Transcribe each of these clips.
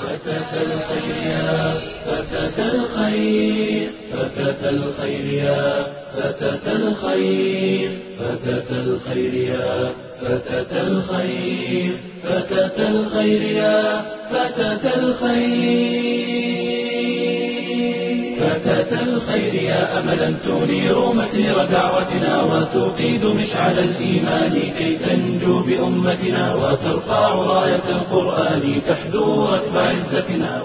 فتاة الخير يا فتاة الخير فتاة الخير يا فتاة الخير فتاة الخير يا فتاة الخير فتاة الخير يا فتاة الخير فتاة الخير يا أملا تنير مسير دعوتنا وتقيد مشعل الإيمان كي تنجو بأمتنا وترفع راية القرآن تحدو ركب عزتنا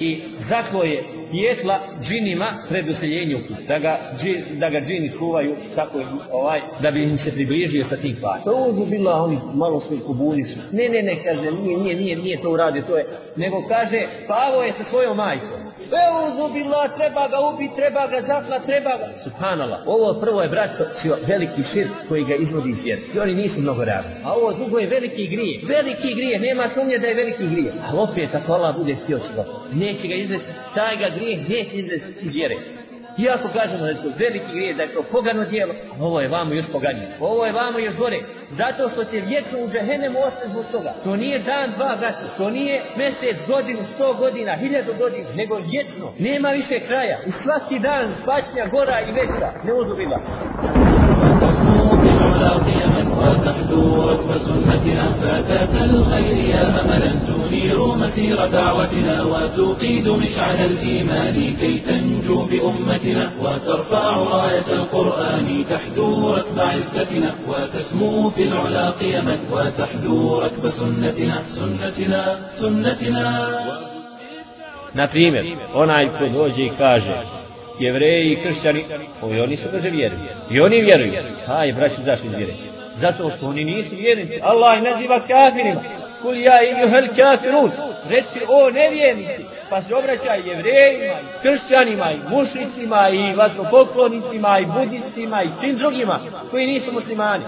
i zaklo je pjetla džinima pred useljenju, da ga, dži, da ga džini čuvaju tako ovaj, da bi im se približio sa tim par. To je bila oni malo svoj kubuni su. Ne, ne, ne, kaže, nije, nije, nije, nije to uradio, to je, nego kaže, pavo je sa svojom majkom. Euzu bila, treba ga ubiti, treba ga zakla, treba ga. Subhanallah, ovo prvo je brat veliki šir koji ga izvodi iz vjere. I oni nisu mnogo radni. A ovo drugo je veliki grije. Veliki grije, nema sumnje da je veliki grije. Ali opet ako Allah bude htio će ga, neće ga izvesti, taj ga grije neće izvesti iz vjere. Iako kažemo da to veliki grijeh, da je to pogano dijelo, ovo je vamo još poganije. Ovo je vamo još gore. Zato što će vječno u džehennemu ostati zbog toga. To nije dan, dva, braća. To nije mjesec, godinu, sto godina, hiljadu godina, nego vječno. Nema više kraja. I svaki dan patnja gora i veća. Ne uzubila. وتحدو ركب سنتنا فتاة الخير يا أملا تنير مسير دعوتنا وتقيد مشعل الإيمان كي تنجو بأمتنا وترفع راية القرآن تحدو ركب عزتنا وتسمو في العلا قيما وتحدو ركب سنتنا سنتنا سنتنا Na primjer, onaj ko dođe i kaže, jevreji i kršćani, oni su brže vjeruju. I oni vjeruju. Aj, braći, zašto izvjeruju? Zato što oni nisu vjernici. Allah ih naziva kafirima. Kul ja i juhel kafirun. Reci o nevjernici. Pa se obraća i jevrejima, i kršćanima, i mušlicima, i vazopoklonicima, i budistima, i svim drugima koji nisu muslimani.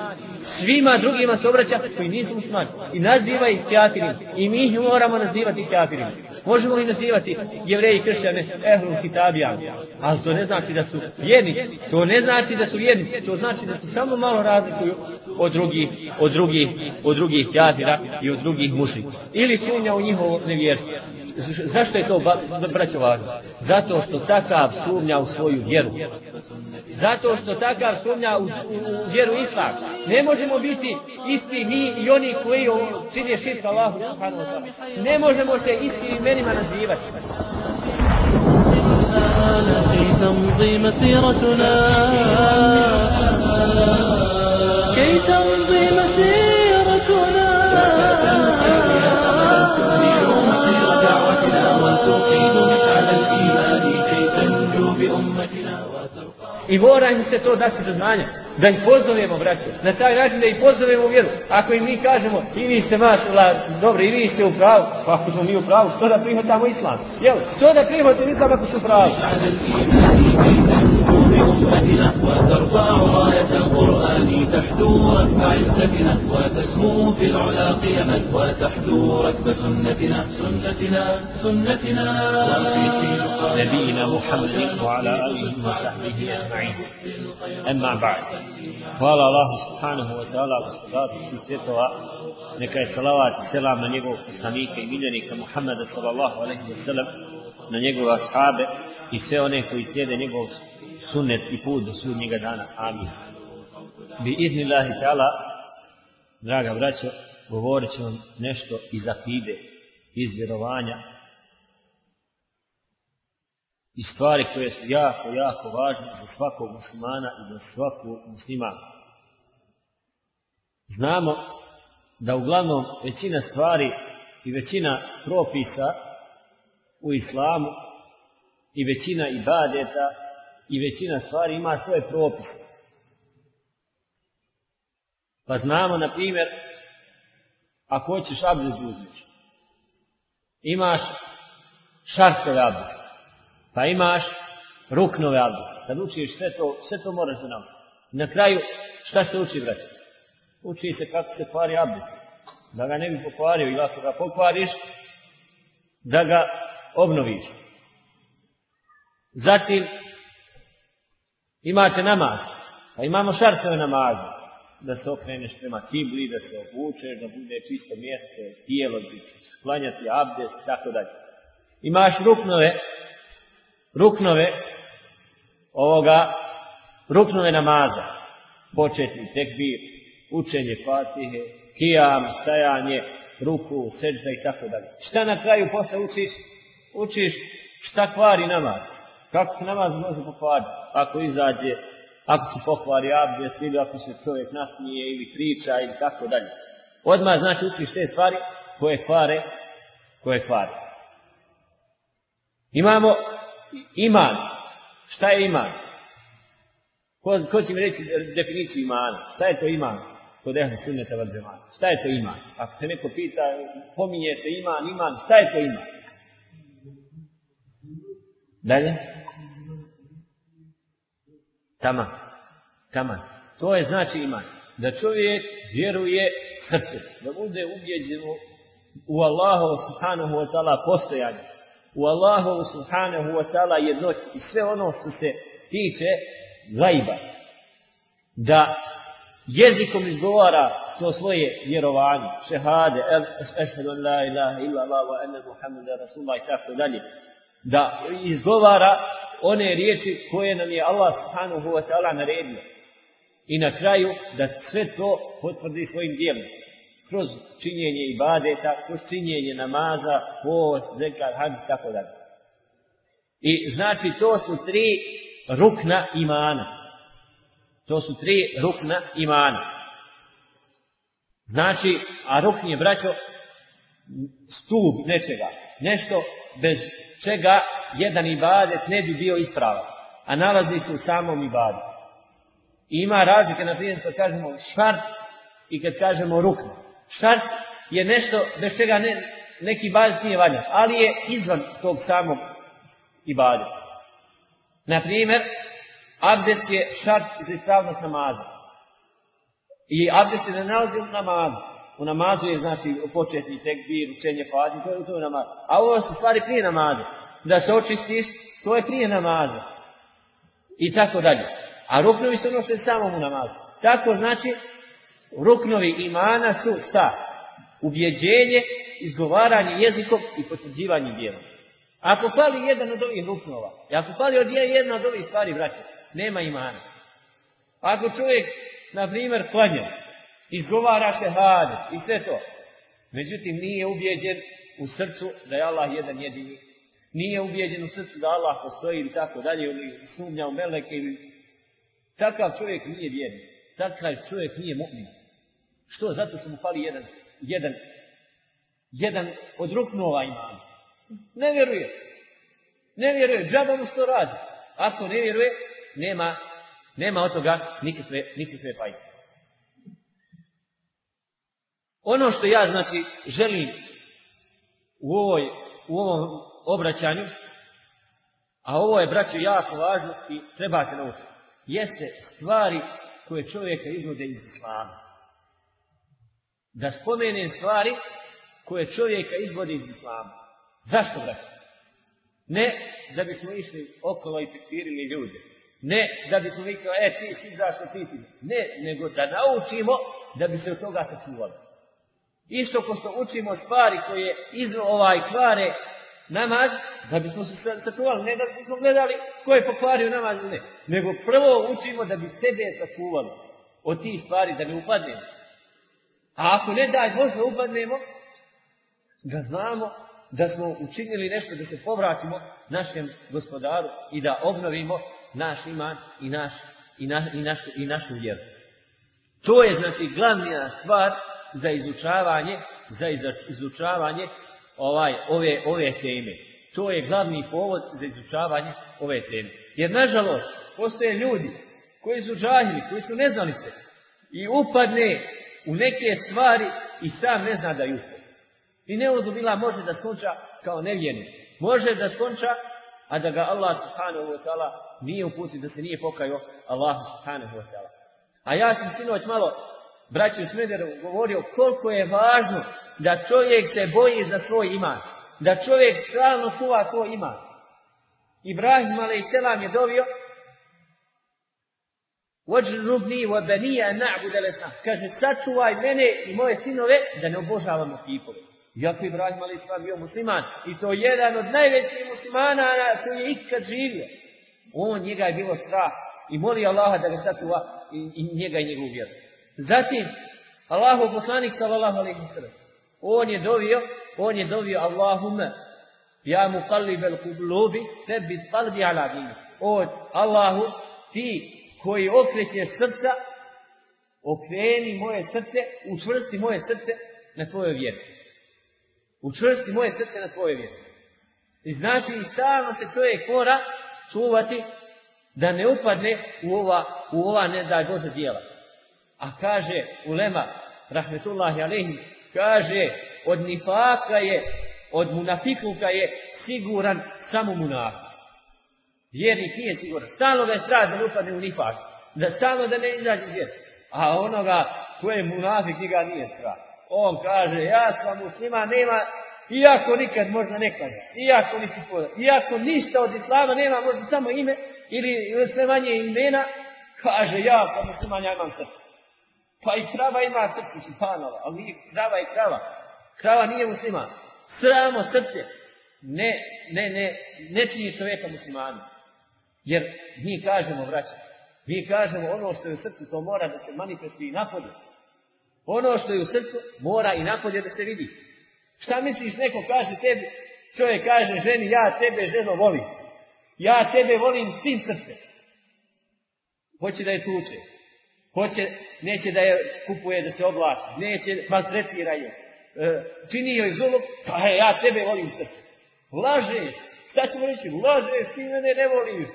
Svima drugima se obraća koji nisu muslimani. I naziva ih kafirima. I mi ih moramo nazivati kafirima. Možemo li nazivati jevreji i kršćane ehlul kitabijama? Ali to ne znači da su vjernici. To ne znači da su vjernici. To znači da se samo malo razlikuju od drugih, od drugih, od drugih kafira i od drugih mušlika. Ili sumnja u njihovo nevjerstvo. Zašto je to braćo važno? Zato što takav sumnja u svoju vjeru. Zato što takav sumnja u, u, u vjeru islam. Ne možemo biti isti mi i oni koji čine širka Allahu subhanahu wa ta'ala. Ne možemo se istim imenima nazivati. كي تمضي مسيرتنا كي تمضي مسيرتنا I mora im se to dati do znanja. Da ih pozovemo, braćo. Na taj način da ih pozovemo u vjeru. Ako im mi kažemo, i vi ste mašala, dobro, i vi ste u pravu. Pa ako smo mi u pravu, što da prihvatamo islam? Jel, što da prihvatamo islam ako su pravu? بأمتنا وترفع راية القرآن تحدو ركب عزتنا وتسمو في العلا قيما وتحدو ركب سنتنا سنتنا سنتنا. نبينا محمد وعلى آله وصحبه أجمعين. أما بعد قال الله سبحانه وتعالى وصلاة سيسيتها neka je salavat i selam na njegovog poslanika i miljenika Muhammeda sallallahu alaihi wa sallam, na njegove ashaabe i sve one koji slijede njegovog sunnet i put do sudnjega dana. Amin. Bi idnillahi ta'ala, draga braćo, govorit ću vam nešto iz akide, iz vjerovanja i stvari koje su jako, jako važne za svakog muslimana i za svakog muslimana. Znamo da uglavnom većina stvari i većina propisa u islamu i većina ibadeta i većina stvari ima svoje propise. Pa znamo, na primjer, ako hoćeš abdest uzmeš, imaš šartove abdest, pa imaš ruknove abdest. Kad učiš sve to, sve to moraš da naučiš. Na kraju, šta se uči, braće? Uči se kako se kvari abdest. Da ga ne bi pokvario ili ako ga pokvariš, da ga obnoviš. Zatim, imate namaz, pa imamo šartove namaza. da se okreneš prema kibli, da se obučeš, da bude čisto mjesto, tijelo, sklanjati abdest, tako dalje. Imaš ruknove, ruknove ovoga, ruknove namaza, početni tekbir, učenje fatihe, kijam, stajanje, ruku, seđda i tako dalje. Šta na kraju posle učiš? Učiš šta kvari namaz. Kako se namaz može pokvariti? Ako izađe, ako se pokvari abdest ili ako se čovjek nasmije ili priča ili tako dalje. Odmah znači učiš te stvari koje kvare, koje kvare. Imamo iman. Šta je iman? Ko, ko će mi reći definiciju imana? Šta je to iman? Kod ehli sunneta val Šta je to iman? Ako se neko pita, pominje se iman, iman, šta je to iman? Dalje? Tama. Tama. To je znači iman. Da čovjek vjeruje srce. Da bude ubjeđen u Allahu subhanahu wa ta'ala postojanje. U Allahu subhanahu wa ta'ala jednoć i sve ono što se tiče gajba. Da jezikom izgovara to svoje vjerovanje, šehade, ešhedu la ilaha illa Allah wa ene Muhammeda Rasulullah i tako dalje. Da izgovara one riječi koje nam je Allah subhanahu wa ta'ala naredio. I na kraju da sve to potvrdi svojim dijelom. Kroz činjenje ibadeta, kroz činjenje namaza, post, zekar, hadis, tako dalje. I znači to su tri rukna imana. To su tri rukna imana. Znači, a rukn je, braćo, stup nečega. Nešto bez čega jedan ibadet ne bi bio ispravan. A nalazi se u samom ibadetu. I ima razlike, na primjer, kad kažemo šart i kad kažemo rukn. Šart je nešto bez čega ne, neki ibadet nije valjan, ali je izvan tog samog ibadeta. Na primjer, abdest je šart za ispravnost namaza. I abdest se ne nalazi u namazu. U namazu je znači početni tekbir, učenje fati, to je u tome namazu. A ovo su stvari prije namaza. Da se očistiš, to je prije namaza. I tako dalje. A ruknovi su ono samo u namazu. Tako znači, ruknovi imana su šta? Ubjeđenje, izgovaranje jezikom i potvrđivanje djelom. Ako fali jedan od ovih ruknova, i ako fali od jedna od ovih stvari, braće, nema imana. Ako čovjek, na primjer, klanja, izgovara šehade i sve to, međutim nije ubijeđen u srcu da je Allah jedan jedini, nije ubijeđen u srcu da Allah postoji ili tako dalje, ili sumnja u meleke, ili takav čovjek nije vjerni, takav čovjek nije mu'min. Što? Zato što mu fali jedan, jedan, jedan od ruknova imana. Ne vjeruje. Ne vjeruje. Džaba mu što radi. Ako ne vjeruje, nema, nema od toga nikakve, nikakve fajde. Ono što ja, znači, želim u, ovoj, u ovom obraćanju, a ovo je, braću, jako važno i trebate naučiti, jeste stvari koje čovjeka izvode iz islama. Da spomenem stvari koje čovjeka izvode iz islama. Zašto, braću? Ne da bismo išli okolo i pektirili ljude. Ne da bismo mi kao, e ti si zašto ti ti. Ne, nego da naučimo da bi se od toga sačuvali. Isto ko što učimo stvari koje iz ovaj kvare namaz, da bismo se sačuvali. Ne da bismo gledali ko je pokvario namaz ne. Nego prvo učimo da bi sebe sačuvali od tih stvari, da ne upadnemo. A ako ne daj, možda upadnemo, da znamo da smo učinili nešto da se povratimo našem gospodaru i da obnovimo naš iman i, naš, i, na, i, naš, i našu vjeru. To je znači glavna stvar za izučavanje, za izučavanje ovaj, ove, ove teme. To je glavni povod za izučavanje ove teme. Jer nažalost, postoje ljudi koji su džahili, koji su neznalice i upadne u neke stvari i sam ne zna da ju i neudubila može da skonča kao nevjernik. Može da skonča, a da ga Allah subhanahu wa ta'ala nije uputi, da se nije pokajao Allah subhanahu wa ta'ala. A ja sam sinoć malo, braći Smederu, govorio koliko je važno da čovjek se boji za svoj iman. Da čovjek stalno čuva svoj iman. Ibrahim a.s. je dovio Vođrubni wa benija na'budu. Kaže, sačuvaj mene i moje sinove da ne obožavamo kipove. Iako Ibrahim islam bio musliman i to jedan od najvećih muslimana koji je ikad živio. On njega je bilo strah i moli Allaha da ga sačuva i, i njega i njegovu vjeru. Zatim, Allahu poslanik sallallahu alaihi sallam, on je dovio, on je dovio Allahume, ja mu kallibel kublubi, sebi spalbi ala dini. On, Allahu, ti koji okrećeš srca, okreni moje srce, učvrsti moje srce na tvojoj vjeri. Učvrsti moje srce na tvojoj vjeri. I znači i stalno se čovjek mora čuvati da ne upadne u ova, u ova ne daj Bože djela. A kaže Ulema, rahmetullahi alaihi, kaže od nifaka je, od munafikluka je siguran samo munafik. Vjernik nije siguran. Stalno ga je strah da ne upadne u nifak. Da stalno da ne izađe iz A onoga koje je munafik njega nije strah. On kaže, ja sam muslima, nema, iako nikad možda ne iako niti poda, iako ništa od islama nema, možda samo ime, ili sve manje imena, kaže, ja kao musliman, ja imam srce. Pa i krava ima srce, panova, ali nije krava i krava. Krava nije musliman. Sramo srce. Ne, ne, ne, ne čini čovjeka muslimanu. Jer mi kažemo, vraća, mi kažemo ono što je u srcu, to mora da se manifestuje i napolje. Ono što je u srcu, mora i napolje da se vidi. Šta misliš, neko kaže tebi, čovjek kaže ženi, ja tebe ženo volim. Ja tebe volim svim srcem. Hoće da je tuče. Hoće, neće da je kupuje, da se oblači. Neće, maltretira je. E, čini joj zulom, pa je, ja tebe volim srce. Lažeš. Šta ćemo reći? Lažeš, ti mene ne voliš.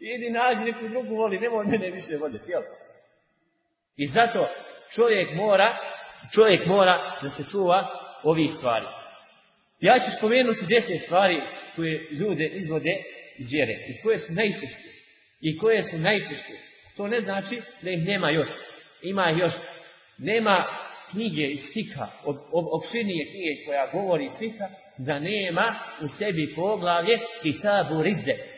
Idi nađi neku drugu voli, nemoj mene više voljeti, jel? I zato čovjek mora, čovjek mora da se čuva ovih stvari. Ja ću spomenuti deset stvari koje ljude izvode iz vjere i koje su najčešće. I koje su najčešće. To ne znači da ih nema još. Ima još. Nema knjige iz stika, opširnije knjige koja govori stika, da nema u sebi poglavlje kitabu ridde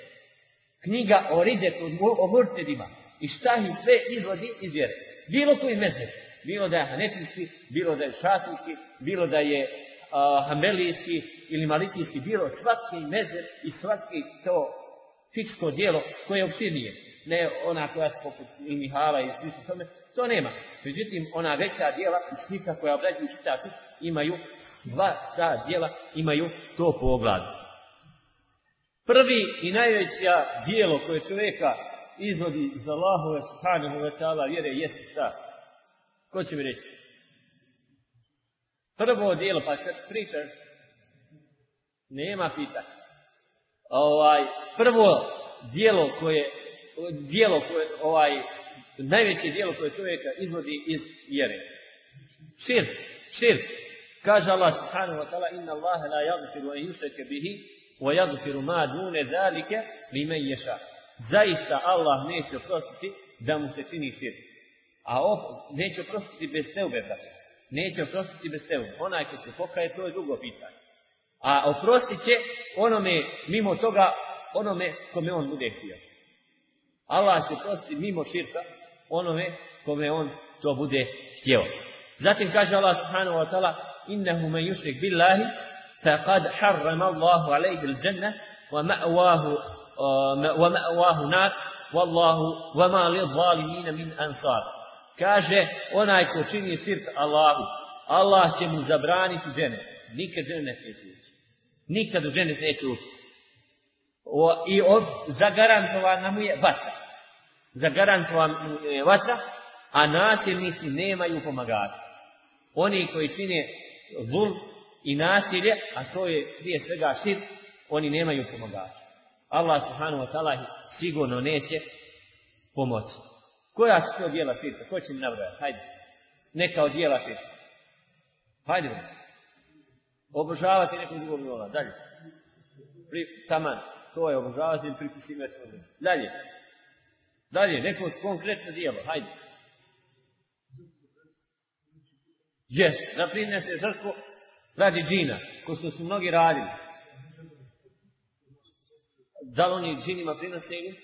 knjiga o ridetu, o murtedima i šta ih sve izvodi iz vjere. Bilo koji mezheb, bilo da je hanetijski, bilo da je šafijski, bilo da je uh, hambelijski ili malitijski, bilo svaki mezheb i svaki to fiksko dijelo koje je opširnije. Ne ona koja se poput Mihala i slično tome, to nema. Međutim, ona veća dijela i slika koja obrađuju čitati imaju, dva ta dijela imaju to poglavlje. Prvi i najveća dijelo koje čovjeka izvodi za Allahove subhanahu wa vjere jeste šta? Ko će mi reći? Prvo dijelo, pa kad pričaš, nema pitanja. Ovaj, prvo dijelo koje, dijelo koje, ovaj, najveće dijelo koje čovjeka izvodi iz vjere. Sir, sir, Kaže Allah subhanahu wa ta'ala inna Allahe la jazufiru a yusake bihi wa jazufiru ma dune zalike limen ješa. Zaista Allah neće oprostiti da mu se čini širk. A op, neće oprostiti bez teube, braće. Neće oprostiti bez teube. Onaj ko se pokaje, to je drugo pitanje. A oprostit će onome, mimo toga, onome kome on bude htio. Allah će prosti mimo širka onome kome on to bude htjeo. Zatim kaže Allah subhanahu wa ta'ala innahu man billahi faqad harrama Allahu alayhi al-janna wa ma'wahu uh, wa ma'wahu nar wallahu wa ma lidh-dhalimin min ansar. Kaže onaj ko čini širk Allahu, Allah će mu zabraniti džennet. Nikad džennet neće ući. Nikad u džennet neće ući. I od zagarantovana mu je vatra zagarantovana mu je vatra a nasilnici nemaju pomagača oni koji čine zul i nasilje, a to je prije svega šir, oni nemaju pomagača. Allah subhanahu wa ta'ala sigurno neće pomoći. Koja su to dijela širka? Ko će mi nabrojati? Hajde. Neka od dijela širka. Hajde. Obožavati nekog drugog miloga. Dalje. Pri, taman. To je obožavati ili pripisivati. Dalje. Dalje. Neko konkretno dijelo. Hajde. Jes. Da prinese žrtvu radi džina, ko što su mnogi radili. Da li oni džinima prinose ili?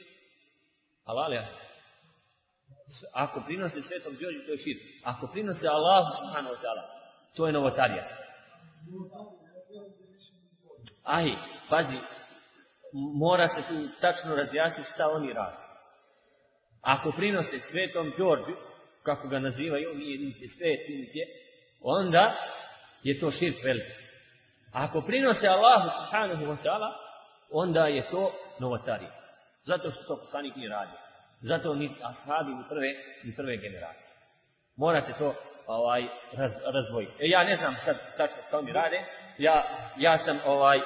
Halal ja. Ako prinose svetom Đorđu, to je širk. Ako prinose Allahu subhanahu wa to je novotarija. Aj, pazi, mora se tu tačno razjasniti šta oni rade. Ako prinose svetom Đorđu, kako ga nazivaju, nije niti svet, niti onda je to širk veliki. Ako prinose Allahu subhanahu wa ta'ala, onda je to novotarija. Zato što to poslanik nije radio. Zato ni ashabi ni prve, ni prve generacije. Morate to ovaj raz, razvojiti. E, ja ne znam sad tačno što oni rade. Ja, ja sam ovaj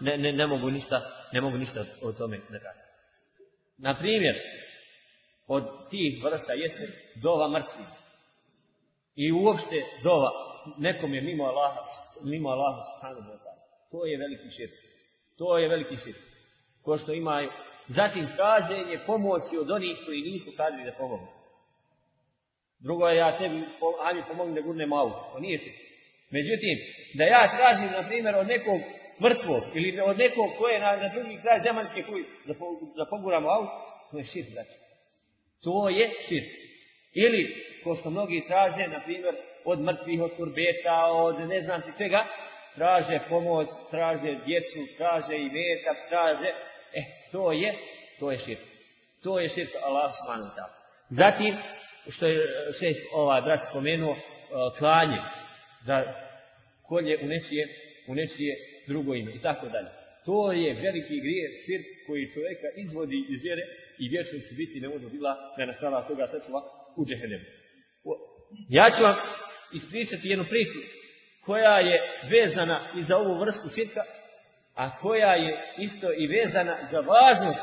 ne, ne, ne mogu ništa ne mogu ništa o tome da kažem. Na primjer, od tih vrsta jeste dova mrtvi. I uopšte dova nekom je mimo Allaha, mimo Allaha subhanahu wa ta'ala. To je veliki širk. To je veliki širk. Ko što imaju Zatim traženje pomoći od onih koji nisu kadri da pomogu. Drugo je ja tebi, ajmi pomogni da gurnem auto. To nije širk. Međutim, da ja tražim, na primjer, od nekog mrtvog ili od nekog koje je na, na drugi kraj zemaljske kuj da, da poguramo auto, to je širk, znači. To je širk. Ili, ko što mnogi traže, na primjer, od mrtvih, od turbeta, od ne znam ti čega, traže pomoć, traže djecu, traže i metak, traže, e, to je, to je širk. To je širk Allah subhanahu wa. Zatim, što je šest ovaj brat spomenuo, klanje, da kolje u nečije, u nečije drugo ime i tako dalje. To je veliki grijeh, širk koji čovjeka izvodi iz vjere i vječno će biti neudo bila da nas Allah toga sačuva u džehennemu. Ja ću vam ispričati jednu priču koja je vezana i za ovu vrstu širka, a koja je isto i vezana za važnost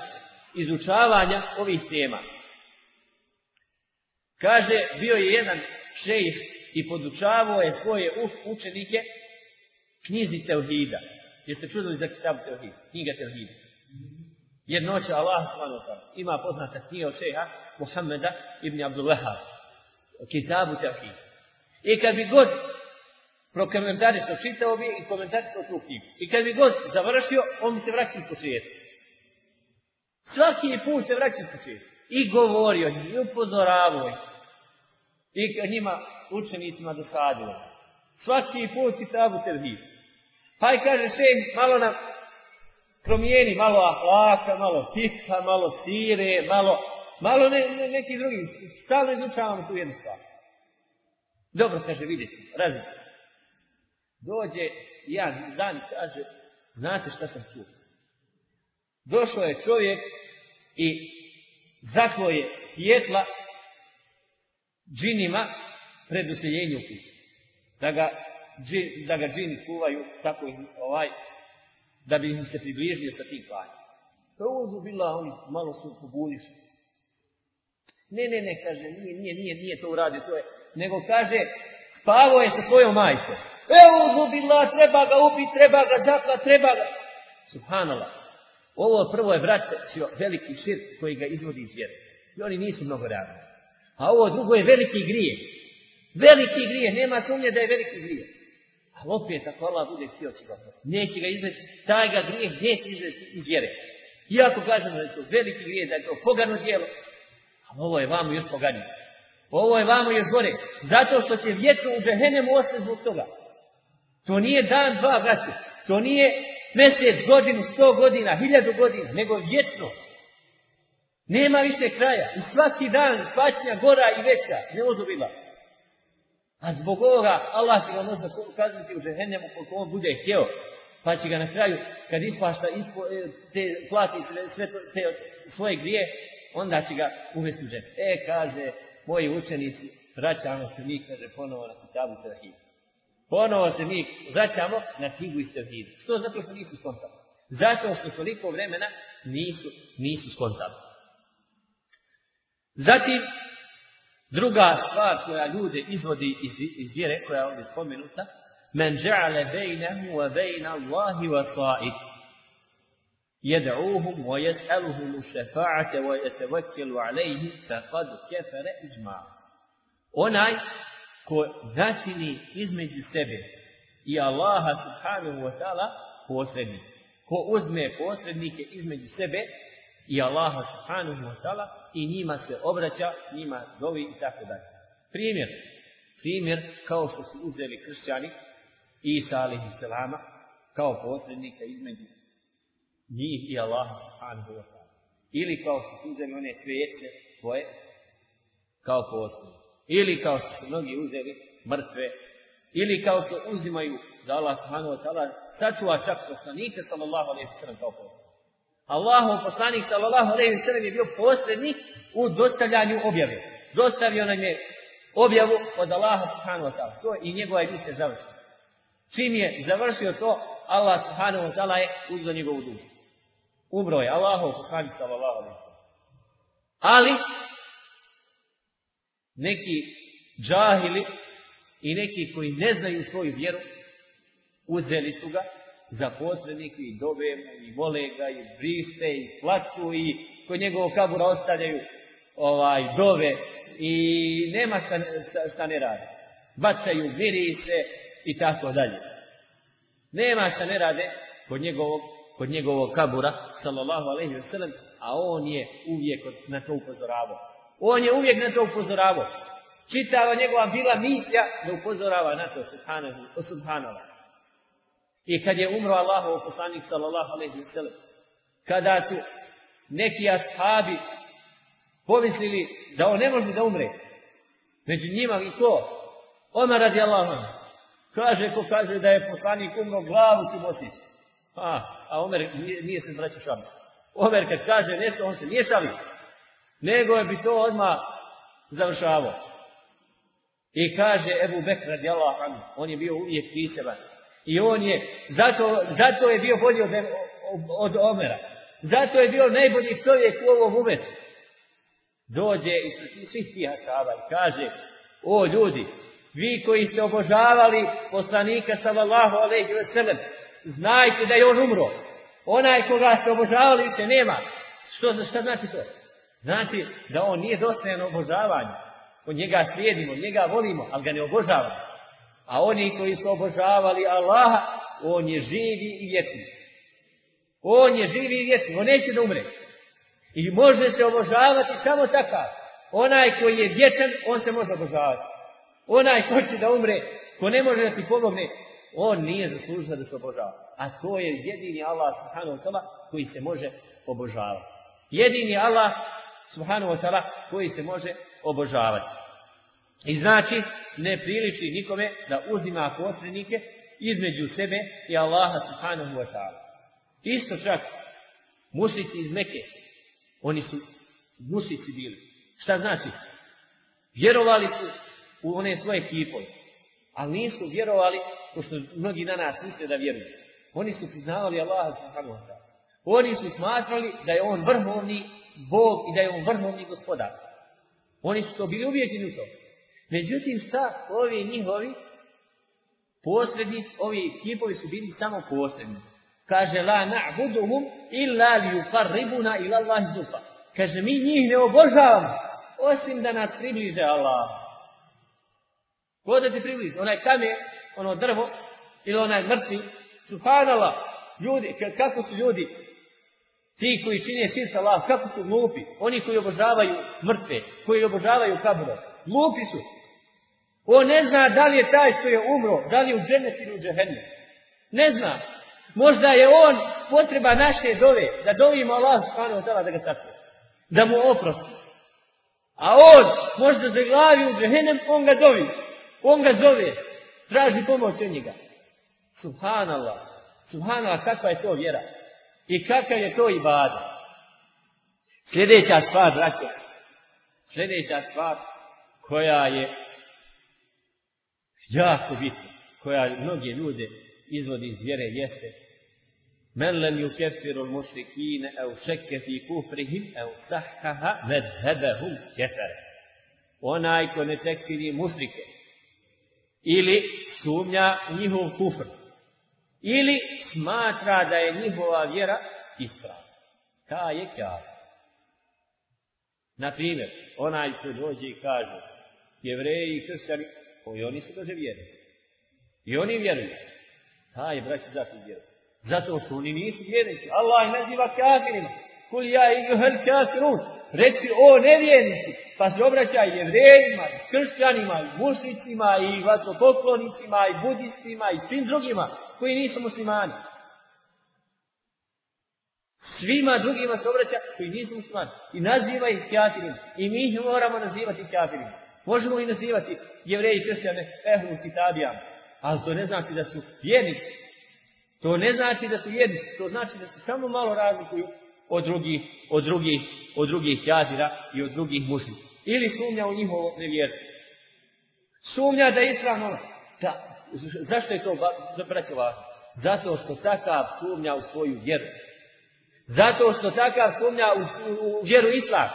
izučavanja ovih tema. Kaže, bio je jedan šejih i podučavao je svoje učenike knjizi Teuhida. Jeste čuli za kitabu Teuhida? Knjiga Teuhida. Jednoća Allah subhanahu ima poznata knjiga od šeha Muhammeda ibn Abdullaha. Kitabu Teuhida. I kad bi god prokomentarisao, čitao bi i komentarisao tu knjigu. I kad bi god završio, on mi se vraća iz početka. Svaki put se vraća iz početka. I govorio, i upozoravao. I njima, učenicima dosadio. Svaki put kitabu tevhid. Pa i kaže še, malo nam promijeni, malo ahlaka, malo fikha, malo sire, malo, malo ne, ne, neki drugi. Stalno izučavamo tu jednu stvar. Dobro, kaže, vidjet ćemo. Dođe jedan dan kaže, znate šta sam čuo? Došao je čovjek i zaklo je pjetla džinima pred useljenju kuće. Da ga, da ga džini čuvaju, tako im ovaj, da bi im se približio sa tim klanjem. Je bila, oni malo su pobudili Ne, ne, ne, kaže, nije, nije, nije, nije to uradio, to je, nego kaže, spavao je sa svojom majkom. Evo bila, treba ga ubiti, treba ga zakla, treba ga. Subhanallah. Ovo prvo je vraćao veliki širk koji ga izvodi iz vjere. I oni nisu mnogo radili. A ovo drugo je veliki grije. Veliki grije, nema sumnje da je veliki grije. Ali opet, ako Allah bude htio će ga neće ga izvesti, taj ga grije neće izvesti iz vjere. Iako kažemo da je to veliki grije, da je to pogano dijelo, ali ovo je vamo još poganije. Ovo je vamo još gore. Zato što će vječno u džehennemu ostati zbog toga. To nije dan, dva, braće. To nije mjesec, godinu, sto godina, hiljadu godina, nego vječno. Nema više kraja. I svaki dan patnja gora i veća. Ne. A zbog ovoga Allah će ga možda kazniti u žehennemu koliko on bude htio. Pa će ga na kraju, kad ispašta, ispo, e, te, plati sve, sve te, svoje grije, onda će ga uvesti u ženu. E, kaže, moji učenici, vraćamo se mi, kaže, ponovo na kitabu Tevhid. Ponovo se mi vraćamo na knjigu iz. Što? Zato što nisu skontali. Zato što toliko vremena nisu, nisu skontali. Zatim, Druga stvar koja ljude izvodi iz, iz vjere, koja je ovdje spomenuta, men ja'ale bejnehu wa bejna Allahi wa sa'id. Jed'uhum wa jes'aluhum šefa'ate wa jetevakjelu alejhi, kad kefere iđma. Onaj ko začini između sebe i Allaha subhanahu wa ta'ala posrednik. Ko uzme posrednike između sebe i Allaha subhanahu wa ta'ala i njima se obraća, njima dovi i tako dalje. Primjer, primjer kao što su uzeli kršćani Isa alaihi salama kao posrednika između njih i Allaha subhanahu wa ta'ala. Ili kao što su uzeli one svijete svoje kao posrednika. Ili kao što su mnogi uzeli mrtve. Ili kao što uzimaju da Allah subhanahu wa ta'ala sačuva čak poslanike sallallahu alaihi sallam kao posrednika. Allahov poslanik sallallahu alejhi ve je bio posrednik u dostavljanju objave. Dostavio nam je objavu od Allaha subhanahu wa ta'ala. To i njegova je misija završila. Čim je završio to, Allah subhanahu wa ta'ala je uzeo njegovu dušu. Umro je Allahov poslanik sallallahu alejhi ve. Ali neki džahili i neki koji ne znaju svoju vjeru uzeli su ga za posrednike i dove i vole ga i briste i plaću i kod njegovog kabura ostavljaju ovaj dove i nema šta, šta ne rade. Bacaju mirise i tako dalje. Nema šta ne rade kod njegovog, kod njegovog kabura, sallallahu alaihi wa sallam, a on je uvijek na to upozoravao. On je uvijek na to upozoravao. Čitava njegova bila misija da upozorava na to subhanahu, subhanahu. I kad je umro Allahov poslanik sallallahu alejhi ve kada su neki ashabi pomislili da on ne može da umre, među njima i ko? Omer radijallahu anhu. Kaže ko kaže da je poslanik umro glavu ću nositi. A, a Omer nije, se braća šali. Omer kad kaže nešto, on se nije šali. Nego je bi to odmah završavao. I kaže Ebu Bekr radijallahu anhu, on je bio uvijek priseban. I on je, zato, zato je bio bolji od, od Omera. Zato je bio najbolji čovjek u ovom umetu. Dođe iz svih tih asaba i kaže, o ljudi, vi koji ste obožavali poslanika sallallahu alaihi wa sallam, znajte da je on umro. Onaj koga ste obožavali više nema. Što, šta znači to? Znači da on nije dostajan obožavanju. Od njega slijedimo, njega volimo, ali ga ne obožavamo. A oni koji su obožavali Allaha, on je živi i vječni. On je živi i vječni, on neće da umre. I može se obožavati samo takav. Onaj koji je vječan, on se može obožavati. Onaj ko će da umre, ko ne može da ti pomogne, on nije zaslužio da se obožava. A to je jedini Allah subhanahu wa ta'ala koji se može obožavati. Jedini Allah subhanahu wa ta'ala koji se može obožavati. I znači, ne priliči nikome da uzima posrednike između sebe i Allaha subhanahu wa ta'ala. Isto čak, mušnici iz Meke, oni su mušnici bili. Šta znači? Vjerovali su u one svoje kipove, ali nisu vjerovali, pošto mnogi na nas misle da vjeruju. Oni su priznavali Allaha subhanahu wa ta'ala. Oni su smatrali da je on vrhovni Bog i da je on vrhovni gospodar. Oni su to bili uvjeđeni u to. Međutim, šta ovi njihovi posrednici, ovi kipovi su bili samo posrednici. Kaže, la na'buduhum illa li uqarribuna ila Allahi zufa. Kaže, mi njih ne obožavamo, osim da nas približe Allah. Ko da ti približe? Onaj kamen, ono drvo, ili onaj mrtvi, subhanallah, ljudi, kako su ljudi, ti koji čine širka Allah, kako su glupi, oni koji obožavaju mrtve, koji obožavaju kaburo, glupi su, On ne zna da li je taj što je umro, da li je u džennet ili u džehennem. Ne zna. Možda je on potreba naše dove, da dovimo Allah subhanahu wa da ga sačuje. Da mu oprosti. A on možda za glavi u džehennem, on ga dovi. On ga zove. Traži pomoć od njega. Subhanallah. Subhanallah, kakva je to vjera. I kakav je to ibada. Sljedeća stvar, braća. Sljedeća stvar koja je jako bitno, koja mnoge ljude izvodi iz vjere, jeste Men lem yukefiru al-mushrikine au šekke fi kufrihim au sahhaha medhebehum kefere. Onaj ko ne tekfiri musrike ili sumnja njihov kufr ili smatra da je njihova vjera ispravna. Ta je kjava. Na primjer, onaj ko dođe i kaže jevreji i kršćani koji oni su dože vjernici. I oni vjeruju. Taj braći zašto vjeruju. Zato što oni nisu vjernici. Allah ih naziva kafirima. Kul ja i juhel kafirun. Reci o nevjernici. Pa se obraća i jevrejima, i kršćanima, i mušnicima, i vasopoklonicima, i budistima, i svim drugima koji nisu muslimani. Svima drugima se obraća koji nisu muslimani. I naziva ih kafirima. I mi ih moramo nazivati kafirima. Možemo ih nazivati jevreji i kršćane ehlu kitabijama. Ali to ne znači da su vjernici. To ne znači da su vjernici. To znači da se samo malo razlikuju od drugih, od drugih, od drugih jazira i od drugih muslima. Ili sumnja u njihovo nevjerstvo. Sumnja da je islam. Da, zašto je to braćo? Zato što takav sumnja u svoju vjeru. Zato što takav sumnja u, u, u vjeru islam.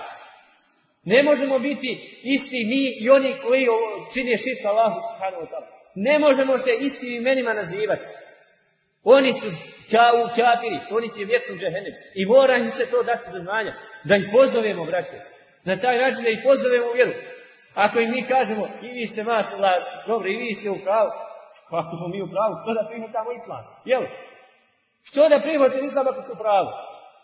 Ne možemo biti isti mi i oni koji čine širka Allahu subhanahu wa. Ne možemo se istim imenima nazivati. Oni su u čafiri, oni će vječno džehennem. I mora im se to dati do znanja. Da ih pozovemo, braće. Na taj način da ih pozovemo u vjeru. Ako im mi kažemo, i vi ste mašala, dobro, i vi ste u pravu. Pa ako smo mi u pravu, što da prihvatamo islam? Jel? Što da prihvatimo islam ako su u pravu?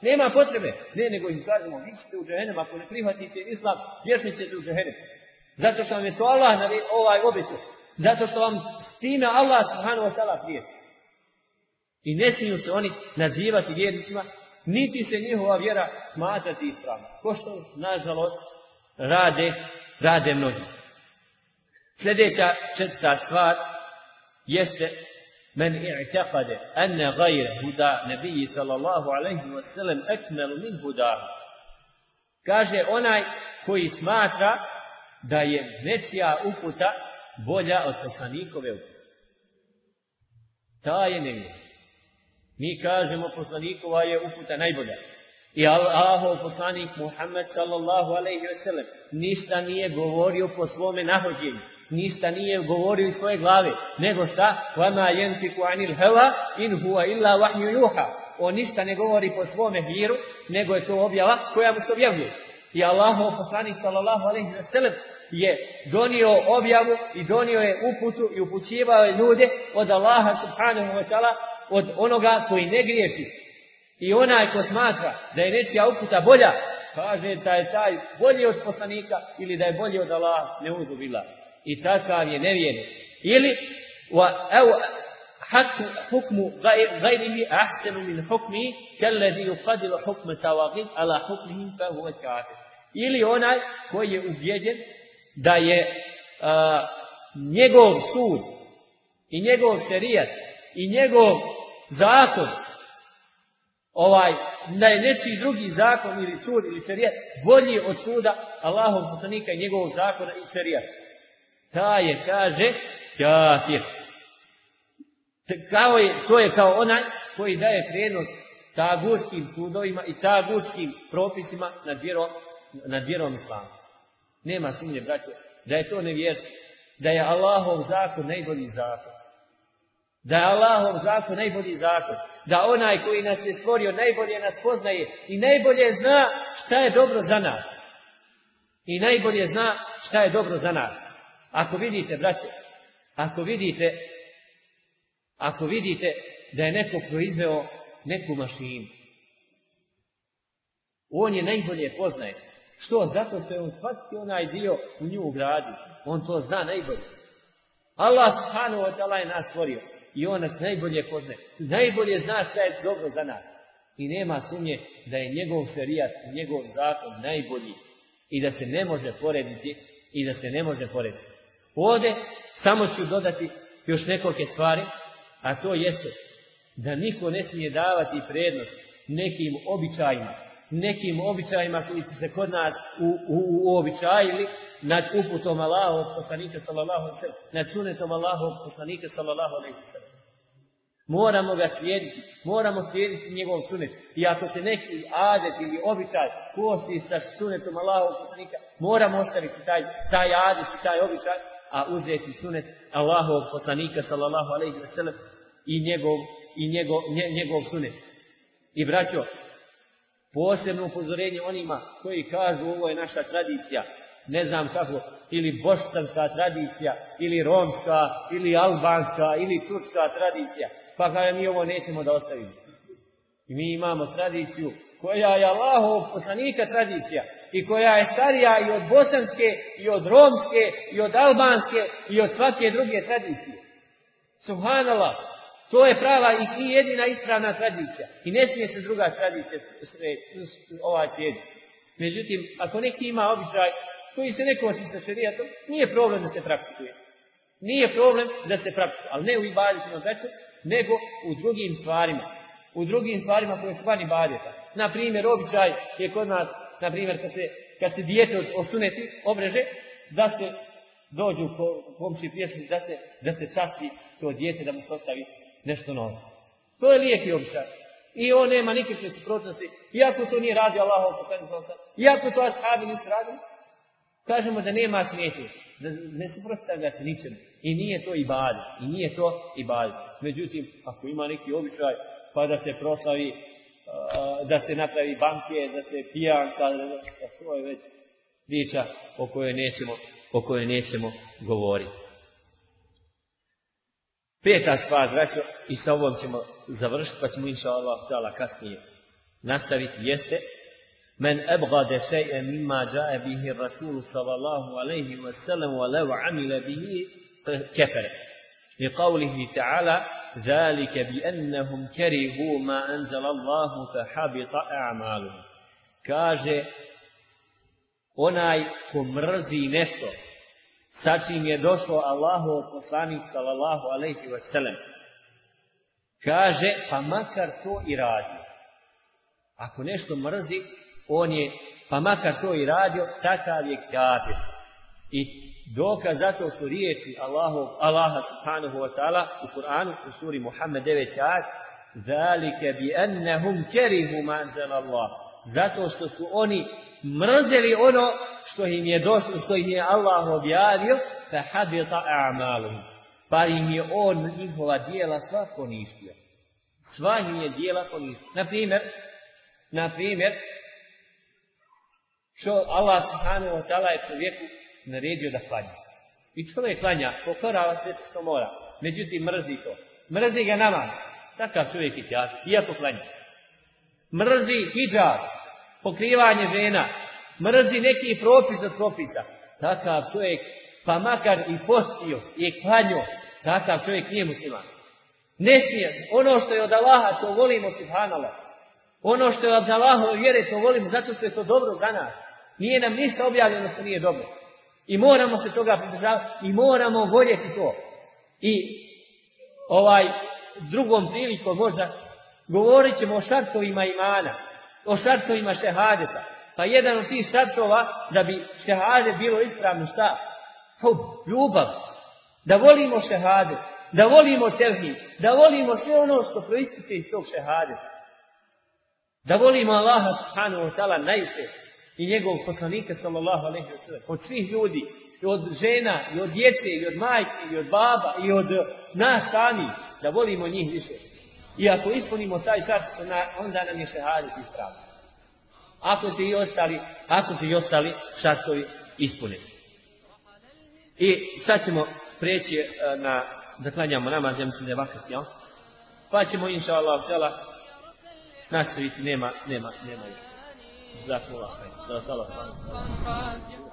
Nema potrebe. Ne, nego im kažemo, vi ćete u džehennem, ako ne prihvatite islam, vješni ćete u džehennem. Zato što vam je to Allah na ovaj obećao. Zato što vam s time Allah subhanahu wa ta'ala prijeti. I ne smiju se oni nazivati vjernicima, niti se njihova vjera smatrati ispravno. Ko što, nažalost, rade, rade mnogi. Sljedeća četvrta stvar jeste من اعتقد أن غير هدى نبي صلى الله عليه وسلم أكمل من هداه kaže onaj koji smatra da je nečija uputa bolja od poslanikove upute. Ta je nevjerna. Mi kažemo poslanikova je uputa najbolja. I Allahov poslanik Muhammed sallallahu alaihi ve sellem ništa nije govorio po svome nahođenju. Ništa nije govorio iz svoje glave. Nego šta? Vama jentiku anil heva in huwa illa vahju juha. On ništa ne govori po svome hiru, nego je to objava koja mu se objavljuje. I Allahov poslanik sallallahu alaihi ve sellem je donio objavu i donio je uputu i upućivao je ljude od Allaha subhanahu wa ta'ala od onoga koji ne griješi. I onaj ko smatra da je nečija uputa bolja, kaže da je taj bolji od poslanika ili da je bolji od Allaha, ne uzubila. I takav je nevjerni. Ili evo, حكم غيره أحسن من حكمه كالذي يقدر حكم التواغيث على حكمه فهو كافر ili onaj koji je ubjeđen da je a, njegov sud i njegov šerijat i njegov zakon ovaj da je nečiji drugi zakon ili sud ili šerijat bolji od suda Allahov poslanika i njegovog zakona i šerijat. Ta je, kaže, kafir. Kao je, to je kao onaj koji daje prednost tagutskim sudovima i tagutskim propisima nad vjerom, nad vjerom islama. Nema sumnje, braće, da je to nevjerstvo. Da je Allahov zakon najbolji zakon. Da je Allahov zakon najbolji zakon. Da onaj koji nas je stvorio najbolje nas poznaje i najbolje zna šta je dobro za nas. I najbolje zna šta je dobro za nas. Ako vidite, braće, ako vidite, ako vidite da je neko proizveo neku mašinu, on je najbolje poznaje. Što? Zato što je on svaki onaj dio u nju ugradi. On to zna najbolje. Allah subhanahu wa ta'ala je nas stvorio. I on nas najbolje poznaje. Najbolje zna šta je dobro za nas. I nema sumnje da je njegov šerijat njegov zakon najbolji. I da se ne može porediti. I da se ne može porediti. Ovdje samo ću dodati još nekolike stvari. A to jeste da niko ne smije davati prednost nekim običajima nekim običajima koji su se kod nas uobičajili nad uputom Allahovog poslanika sallallahu alejhi nad sunetom Allahovog poslanika sallallahu alejhi. Moramo ga slijediti, moramo slijediti njegov sunet. I ako se neki adet ili običaj kosi sa sunetom Allahovog poslanika, moramo ostaviti taj, taj adet i taj običaj, a uzeti sunet Allahovog poslanika sallallahu alejhi ve sellem i njegov i njegov, njegov sunet. I braćo, Posebno upozorenje onima koji kažu ovo je naša tradicija, ne znam kako, ili boštanska tradicija, ili romska, ili albanska, ili turska tradicija. Pa kada mi ovo nećemo da ostavimo. I mi imamo tradiciju koja je Allahov poslanika tradicija i koja je starija i od bosanske, i od romske, i od albanske, i od svake druge tradicije. Subhanallah, to je prava i jedina ispravna tradicija. I ne smije se druga tradicija ovaj svijet. Međutim, ako neki ima običaj koji se ne kosi sa šerijatom, nije problem da se praktikuje. Nije problem da se praktikuje, ali ne u ibaditima veću, nego u drugim stvarima. U drugim stvarima koje su van ibadeta. Na primjer, običaj je kod nas, na primjer, kad se, kad se dijete osuneti, obreže, da se dođu u komši prijatelji, da se, da se časti to dijete, da mu se ostavi nešto novo. To je lijek i običaj. I on nema nikakve suprotnosti. Iako to nije radio Allah iako to ashabi nisu radili, kažemo da nema smetnje. Da ne suprotstavljate ničem. I nije to i bad. I nije to i bad. Međutim, ako ima neki običaj, pa da se proslavi, da se napravi banke, da se pijanka, da, to je već priča o kojoj nećemo, o kojoj nećemo govoriti. Peta stvar, braćo, i sa ovom ćemo završiti, pa ćemo inša Allah kasnije nastaviti, jeste Men ebgade še'e mimma jae bihi Rasulu sallallahu alaihi wa sallam wa lev amile bihi kefere. Li qavlihi ta'ala ذلك بأنهم كرهوا ما أنزل الله فحبط أعمالهم kaže onaj ko mrzi nešto sa čim je došao Allahov poslanik sallallahu alaihi wa sallam kaže pa makar to i radi ako nešto mrzi on je pa makar to i radio takav je kafir i dokaz zato su riječi Allahu, Allaha subhanahu wa ta'ala u Kur'anu u suri Muhammed 9 kad Zalike bi ennehum kerihu manzel Allah. Zato što su oni mrzeli ono što im je došlo, što im je Allah objavio, fa habita a'maluhum. Pa im je on njihova dijela sva poništio. Sva im je dijela poništio. Na primjer, na primjer, što Allah subhanahu wa ta'ala je čovjeku naredio da klanja. I čovjek klanja, pokorava sve što mora. Međutim, mrzi to. Mrzi ga nama. Takav čovjek i tjati, iako klanja. Mrzi hijab, pokrivanje žena. Mrzi neki propis od propisa. Takav čovjek, pa makar i postio, i klanjo, takav čovjek nije musliman. Ne smije. Ono što je od Allaha, to volimo subhanallah. Ono što je od Allaha vjere, to volimo zato što je to dobro za nas. Nije nam ništa objavljeno što nije dobro. I moramo se toga pridržavati i moramo voljeti to. I ovaj drugom prilikom možda govorit ćemo o šartovima imana, o šartovima šehadeta. Pa jedan od tih šartova da bi šehade bilo ispravno šta? Ljubav. Da volimo šehadet, da volimo tevhid, da volimo sve ono što proističe iz tog šehadeta. Da volimo Allaha subhanahu wa ta'ala najviše i njegovog poslanika sallallahu alejhi ve sellem od svih ljudi i od žena i od djece i od majke i od baba i od nas sami da volimo njih više. I ako ispunimo taj šart onda nam je šehadet ispravno. Ako se i ostali ako se i ostali šartovi ispune. I sad ćemo preći e, na zaklanjamo namaz ja mislim da je vakat pa ćemo inša Allah nastaviti nema nema nema جزاكم الله خير جزاك الله خير